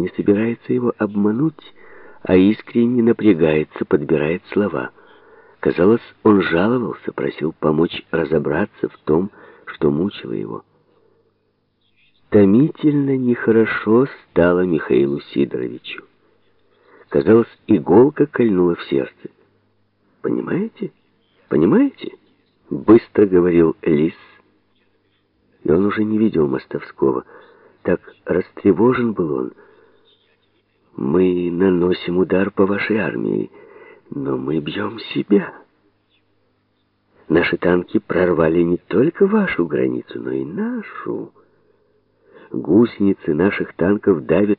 не собирается его обмануть, а искренне напрягается, подбирает слова. Казалось, он жаловался, просил помочь разобраться в том, что мучило его. Томительно нехорошо стало Михаилу Сидоровичу. Казалось, иголка кольнула в сердце. «Понимаете? Понимаете?» — быстро говорил Лис. И он уже не видел Мостовского. Так растревожен был он. «Мы наносим удар по вашей армии, но мы бьем себя». Наши танки прорвали не только вашу границу, но и нашу. Гусеницы наших танков давят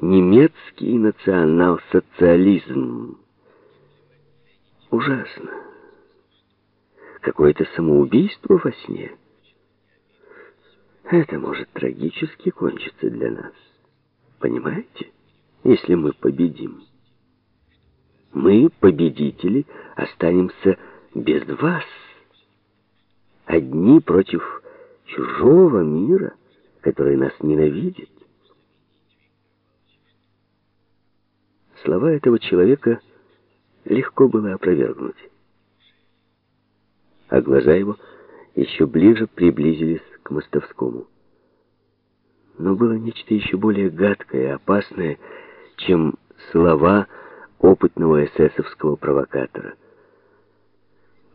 немецкий национал-социализм. Ужасно. Какое-то самоубийство во сне. Это может трагически кончиться для нас. Понимаете? Если мы победим. Мы, победители, останемся без вас. Одни против чужого мира, который нас ненавидит. Слова этого человека легко было опровергнуть. А глаза его еще ближе приблизились к Мостовскому. Но было нечто еще более гадкое опасное, чем слова опытного эсэсовского провокатора.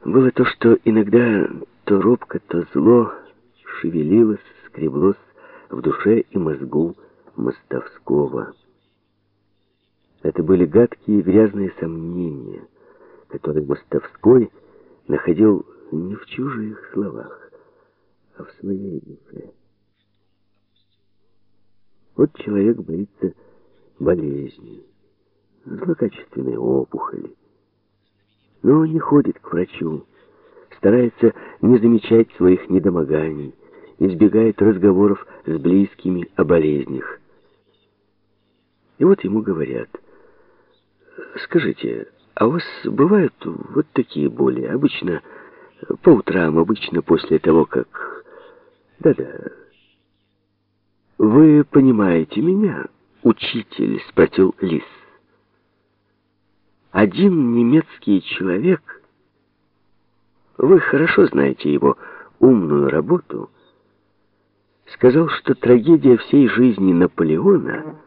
Было то, что иногда то робко, то зло шевелилось, скреблось в душе и мозгу Мостовского. Это были гадкие грязные сомнения, которые Мостовской находил не в чужих словах, а в своей душе. Вот человек боится болезни, злокачественной опухоли, но не ходит к врачу, старается не замечать своих недомоганий, избегает разговоров с близкими о болезнях. И вот ему говорят – Скажите, а у вас бывают вот такие боли? Обычно по утрам, обычно после того, как... Да-да. Вы понимаете меня, учитель, спросил Лис. Один немецкий человек, вы хорошо знаете его умную работу, сказал, что трагедия всей жизни Наполеона —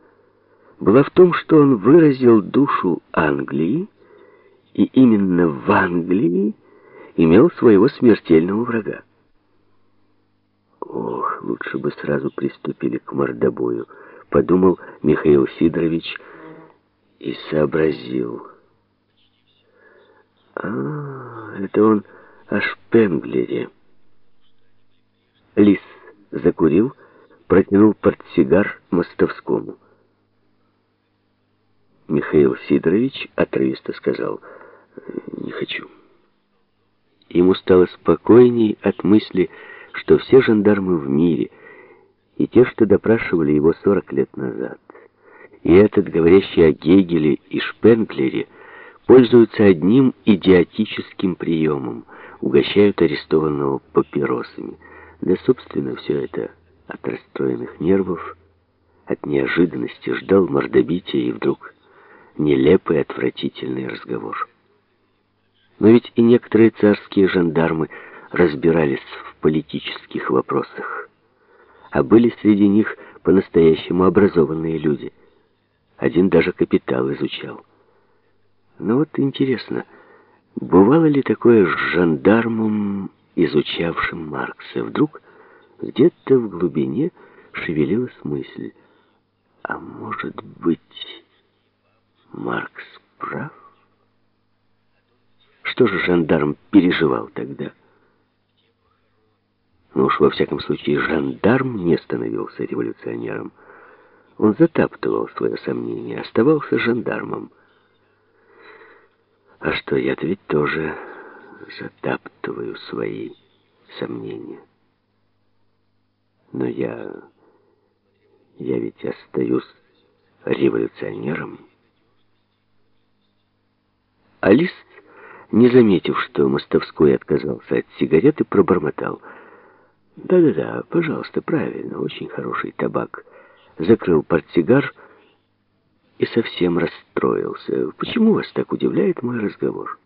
была в том, что он выразил душу Англии, и именно в Англии имел своего смертельного врага. Ох, лучше бы сразу приступили к мордобою, подумал Михаил Сидорович и сообразил. А, это он о Шпенглере. Лис закурил, протянул портсигар Мостовскому. Михаил Сидорович отрывисто сказал «Не хочу». Ему стало спокойней от мысли, что все жандармы в мире, и те, что допрашивали его 40 лет назад, и этот, говорящий о Гегеле и Шпенглере, пользуются одним идиотическим приемом, угощают арестованного папиросами. Да, собственно, все это от расстроенных нервов, от неожиданности ждал мордобития и вдруг нелепый, отвратительный разговор. Но ведь и некоторые царские жандармы разбирались в политических вопросах, а были среди них по-настоящему образованные люди. Один даже капитал изучал. Но вот интересно, бывало ли такое с жандармом, изучавшим Маркса? Вдруг где-то в глубине шевелилась мысль, а может быть... Маркс прав? Что же жандарм переживал тогда? Ну уж во всяком случае жандарм не становился революционером. Он затаптывал свое сомнение, оставался жандармом. А что, я-то ведь тоже затаптываю свои сомнения. Но я... я ведь остаюсь революционером. Алис, не заметив, что Мостовской отказался от сигареты, пробормотал. «Да-да-да, пожалуйста, правильно, очень хороший табак». Закрыл портсигар совсем расстроился. Почему вас так удивляет мой разговор?